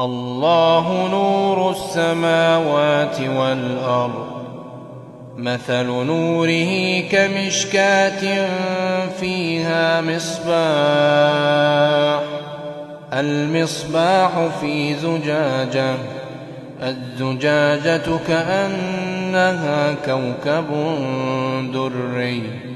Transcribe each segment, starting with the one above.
الله نور السماوات والأرض مثل نوره كمشكاة فيها مصباح المصباح في زجاجة الزجاجة كأنها كوكب دري.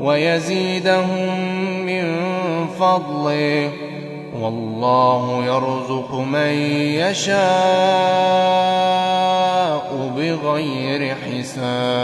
ويزيدهم من فضله والله يرزق من يشاء بغير حساب